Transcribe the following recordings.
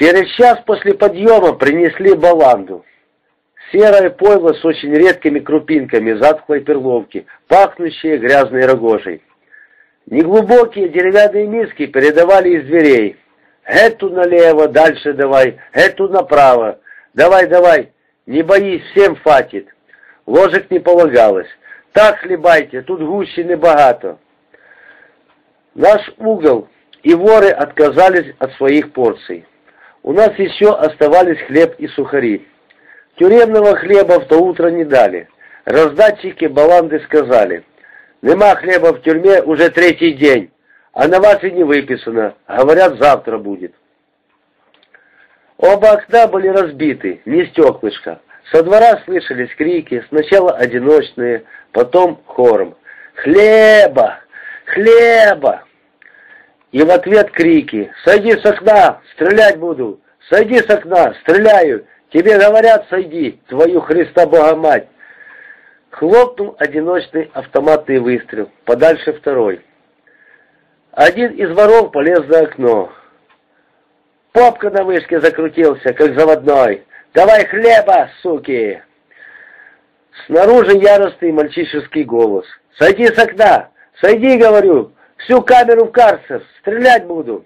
Через час после подъема принесли баланду. Серое пойло с очень редкими крупинками затхлой перловки, пахнущие грязной рогожей. Неглубокие деревянные миски передавали из дверей. Эту налево, дальше давай, эту направо. Давай, давай, не боись, всем хватит. Ложек не полагалось. Так хлебайте, тут гущины богато. Наш угол и воры отказались от своих порций. У нас еще оставались хлеб и сухари. Тюремного хлеба в то утро не дали. Раздатчики баланды сказали, «Нема хлеба в тюрьме уже третий день, а на вас и не выписано. Говорят, завтра будет». Оба окна были разбиты, не стеклышко. Со двора слышались крики, сначала одиночные, потом хором. «Хлеба! Хлеба!» И в ответ крики «Сойди с окна! Стрелять буду! Сойди с окна! Стреляю! Тебе говорят, сойди, твою Христа Бога мать!» Хлопнул одиночный автоматный выстрел, подальше второй. Один из воров полез за окно. Попка на вышке закрутился, как заводной. «Давай хлеба, суки!» Снаружи яростный мальчишеский голос. «Сойди с окна! Сойди, говорю! Всю камеру в карцер! Стрелять буду!»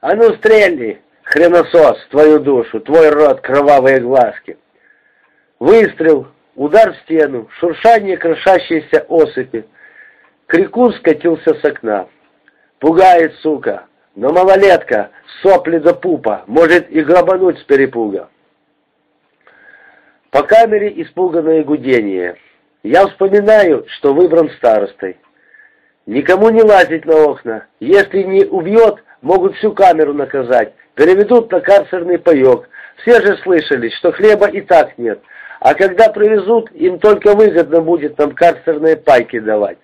«А ну, стрельни!» Хреносос, твою душу, твой рот, кровавые глазки. Выстрел, удар в стену, шуршание крошащейся осыпи. Крикун скатился с окна. Пугает, сука, но малолетка, сопли до пупа, может и грабануть с перепуга. По камере испуганное гудение. Я вспоминаю, что выбран старостой. Никому не лазить на окна. Если не убьет, могут всю камеру наказать переведут на карцерный паек. Все же слышали, что хлеба и так нет, а когда привезут, им только выгодно будет нам карцерные пайки давать.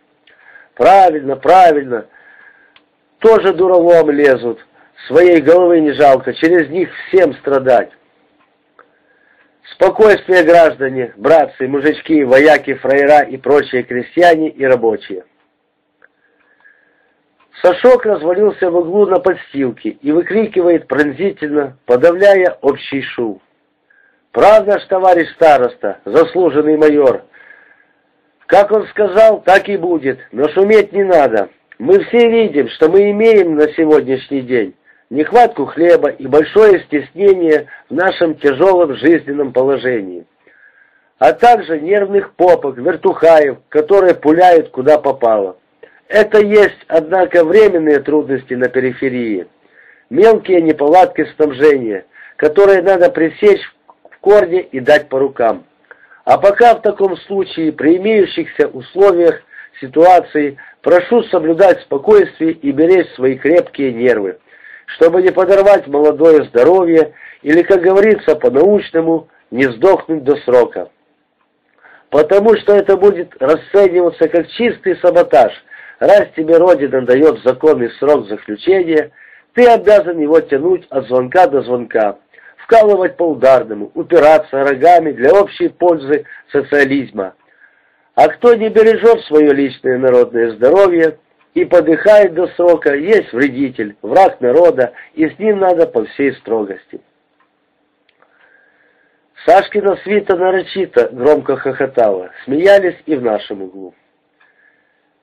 Правильно, правильно. Тоже дуралом лезут. Своей головы не жалко, через них всем страдать. Спокойствие, граждане, братцы, мужички, вояки, фраера и прочие крестьяне и рабочие. Сашок развалился в углу на подстилке и выкрикивает пронзительно, подавляя общий шум. «Правда ж, товарищ староста, заслуженный майор? Как он сказал, так и будет, но шуметь не надо. Мы все видим, что мы имеем на сегодняшний день нехватку хлеба и большое стеснение в нашем тяжелом жизненном положении, а также нервных попок, вертухаев, которые пуляют куда попало. Это есть, однако, временные трудности на периферии, мелкие неполадки снабжения, которые надо пресечь в корне и дать по рукам. А пока в таком случае, при имеющихся условиях ситуации, прошу соблюдать спокойствие и беречь свои крепкие нервы, чтобы не подорвать молодое здоровье или, как говорится по-научному, не сдохнуть до срока. Потому что это будет расцениваться как чистый саботаж – Раз тебе Родина дает законный срок заключения, ты обязан его тянуть от звонка до звонка, вкалывать по ударному, упираться рогами для общей пользы социализма. А кто не бережет свое личное народное здоровье и подыхает до срока, есть вредитель, враг народа, и с ним надо по всей строгости. Сашкина свита нарочито громко хохотала, смеялись и в нашем углу.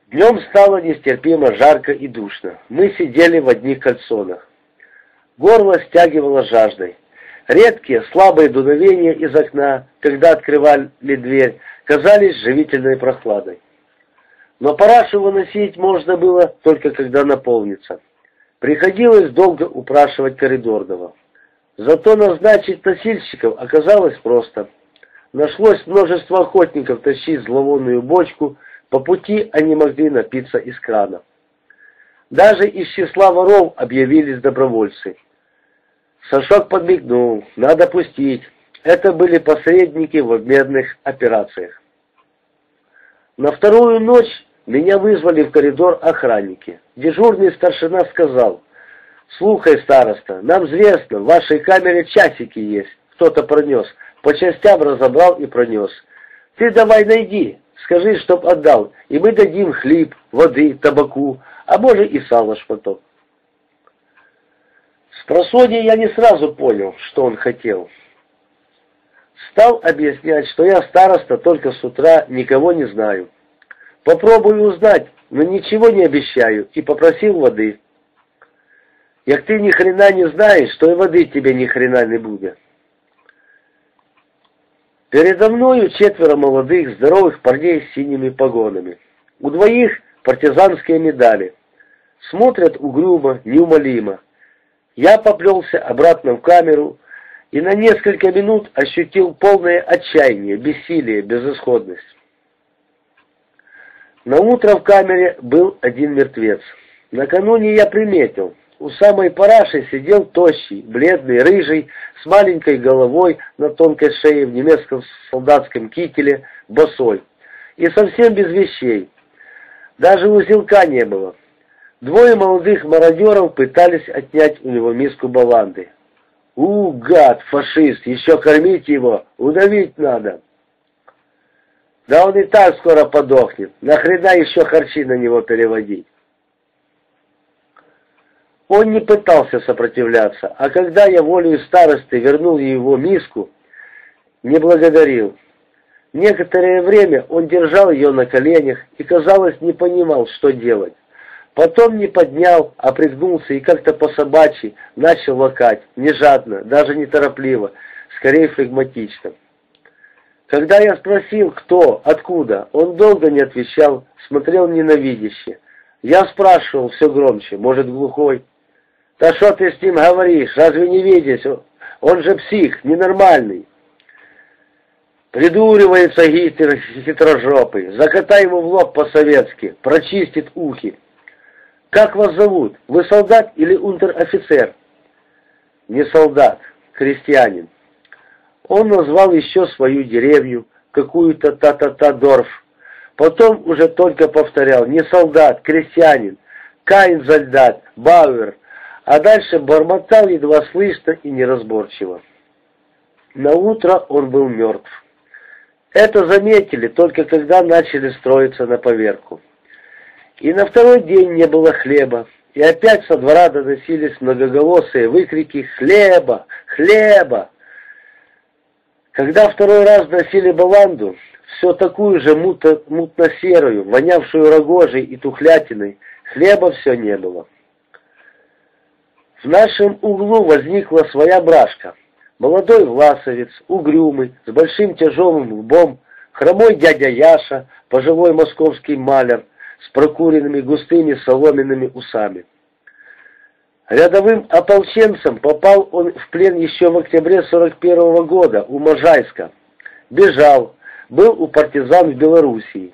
Днем стало нестерпимо жарко и душно. Мы сидели в одних кальсонах. Горло стягивало жаждой. Редкие слабые дуновения из окна, когда открывали дверь, казались живительной прохладой. Но парашу выносить можно было только когда наполнится. Приходилось долго упрашивать коридорного. Зато назначить носильщиков оказалось просто. Нашлось множество охотников тащить зловонную бочку по пути они могли напиться из крана. Даже из числа воров объявились добровольцы. Сашок подмигнул. Надо пустить. Это были посредники в обменных операциях. На вторую ночь меня вызвали в коридор охранники. Дежурный старшина сказал, «Слухай, староста, нам известно, в вашей камере часики есть. Кто-то пронес. По частям разобрал и пронес. Ты давай найди, Скажи, чтоб отдал, и мы дадим хлеб, воды, табаку, а может и сало шматок. просоне я не сразу понял, что он хотел. Стал объяснять, что я староста только с утра, никого не знаю. Попробую узнать, но ничего не обещаю, и попросил воды. Як ты ни хрена не знаешь, то и воды тебе ни хрена не будет. Передо мною четверо молодых, здоровых парней с синими погонами. У двоих партизанские медали. Смотрят угрюмо, неумолимо. Я поплелся обратно в камеру и на несколько минут ощутил полное отчаяние, бессилие, безысходность. На утро в камере был один мертвец. Накануне я приметил, у самой параши сидел тощий, бледный, рыжий, с маленькой головой на тонкой шее в немецком солдатском кителе, босой, и совсем без вещей. Даже узелка не было. Двое молодых мародеров пытались отнять у него миску баланды. «У, гад, фашист, еще кормить его, удавить надо!» «Да он и так скоро подохнет, нахрена еще харчи на него переводить?» Он не пытался сопротивляться, а когда я волею старосты вернул его миску, не благодарил. Некоторое время он держал ее на коленях и, казалось, не понимал, что делать. Потом не поднял, а пригнулся и как-то по-собачьи начал лакать, не жадно, даже не торопливо, скорее флегматично. Когда я спросил, кто, откуда, он долго не отвечал, смотрел ненавидяще. Я спрашивал все громче, может, глухой. «Да что ты с ним говоришь? Разве не видишь? Он же псих, ненормальный». Придуривается Гитлер хитрожопый. Закатай ему в лоб по-советски, прочистит ухи. «Как вас зовут? Вы солдат или унтер-офицер?» «Не солдат, крестьянин». Он назвал еще свою деревню, какую-то та-та-та-дорф. Потом уже только повторял «не солдат, крестьянин, Кайнзальдат, Бауэр», а дальше бормотал едва слышно и неразборчиво. На утро он был мертв. Это заметили только когда начали строиться на поверку. И на второй день не было хлеба, и опять со двора доносились многоголосые выкрики «Хлеба! Хлеба!». Когда второй раз носили баланду, все такую же мутно-серую, вонявшую рогожей и тухлятиной, хлеба все не было. В нашем углу возникла своя брашка. Молодой власовец, угрюмый, с большим тяжелым лбом, хромой дядя Яша, пожилой московский маляр, с прокуренными густыми соломенными усами. Рядовым ополченцем попал он в плен еще в октябре 41 -го года у Можайска. Бежал, был у партизан в Белоруссии.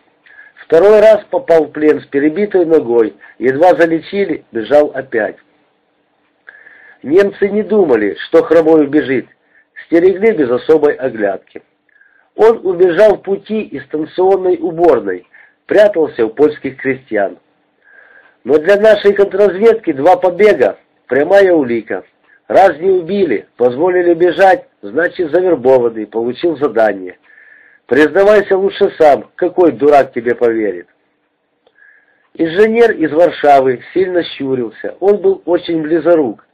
Второй раз попал в плен с перебитой ногой, едва залечили, бежал опять. Немцы не думали, что хромой убежит, стерегли без особой оглядки. Он убежал в пути из станционной уборной, прятался у польских крестьян. Но для нашей контрразведки два побега – прямая улика. Раз не убили, позволили бежать, значит завербованный, получил задание. Признавайся лучше сам, какой дурак тебе поверит. Инженер из Варшавы сильно щурился, он был очень близорук,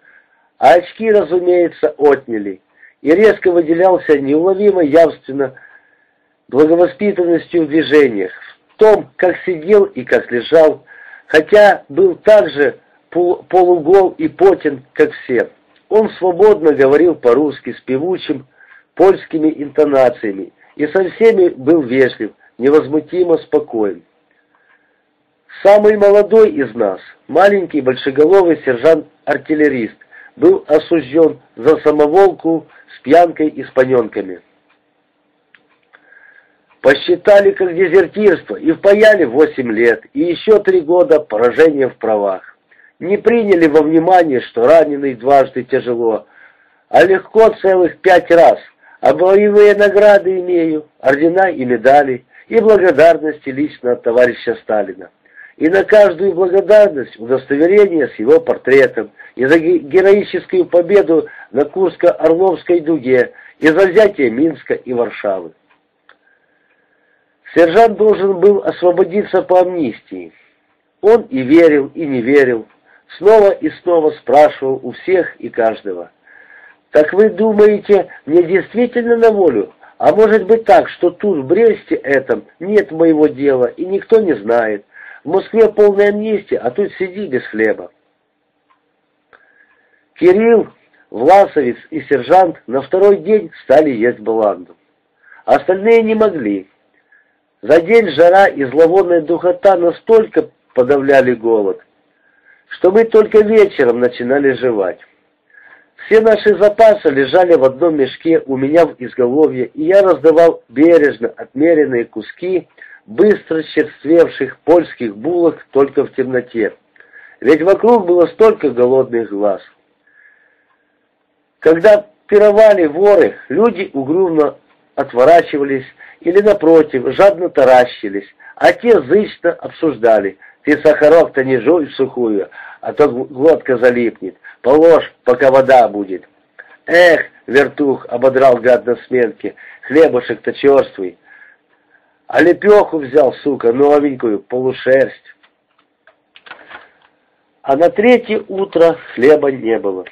а очки, разумеется, отняли, и резко выделялся неуловимо явственно благовоспитанностью в движениях, в том, как сидел и как лежал, хотя был так же полугол и потен, как все. Он свободно говорил по-русски с певучим польскими интонациями и со всеми был вежлив, невозмутимо спокоен. Самый молодой из нас, маленький большеголовый сержант-артиллерист, был осужден за самоволку с пьянкой и с паненками. Посчитали как дезертирство и впаяли восемь лет, и еще три года поражения в правах. Не приняли во внимание, что раненый дважды тяжело, а легко целых пять раз, а боевые награды имею, ордена и медали, и благодарности лично от товарища Сталина и на каждую благодарность удостоверение с его портретом, и за героическую победу на Курско-Орловской дуге, и за взятие Минска и Варшавы. Сержант должен был освободиться по амнистии. Он и верил, и не верил. Снова и снова спрашивал у всех и каждого. «Так вы думаете, мне действительно на волю? А может быть так, что тут, в Бресте этом, нет моего дела, и никто не знает. В Москве полная амнистия, а тут сиди без хлеба». Кирилл, Власовец и сержант на второй день стали есть баланду. Остальные не могли. За день жара и зловонная духота настолько подавляли голод, что мы только вечером начинали жевать. Все наши запасы лежали в одном мешке у меня в изголовье, и я раздавал бережно отмеренные куски быстро черствевших польских булок только в темноте. Ведь вокруг было столько голодных глаз. Когда пировали воры, люди угрюмо отворачивались или, напротив, жадно таращились, а те зычно обсуждали. Ты сахарок-то не жуй сухую, а то глотка залипнет. Положь, пока вода будет. Эх, вертух, ободрал гад на сменке, хлебушек-то черствый. А лепеху взял, сука, новенькую, полушерсть. А на третье утро хлеба не было.